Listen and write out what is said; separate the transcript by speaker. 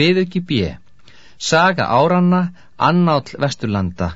Speaker 1: Byðu ekki bjö. Saga áranna, annáll vesturlanda,